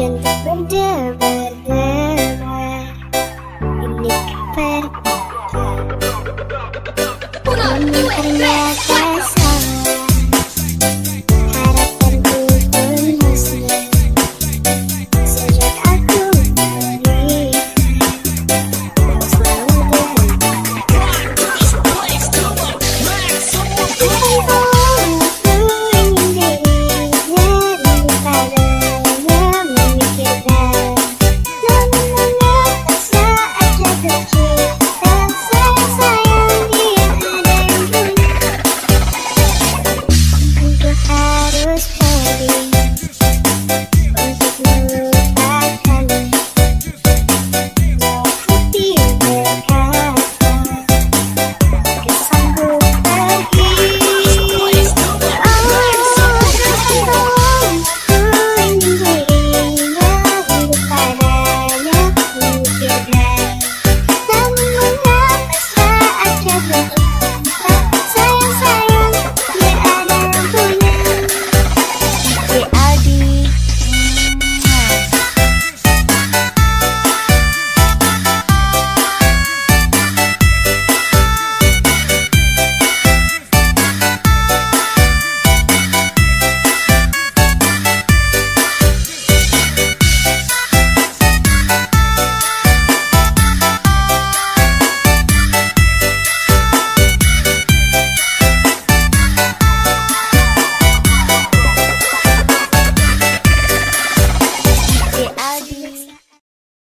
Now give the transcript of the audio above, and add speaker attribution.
Speaker 1: Contoh berdebar-debar Ini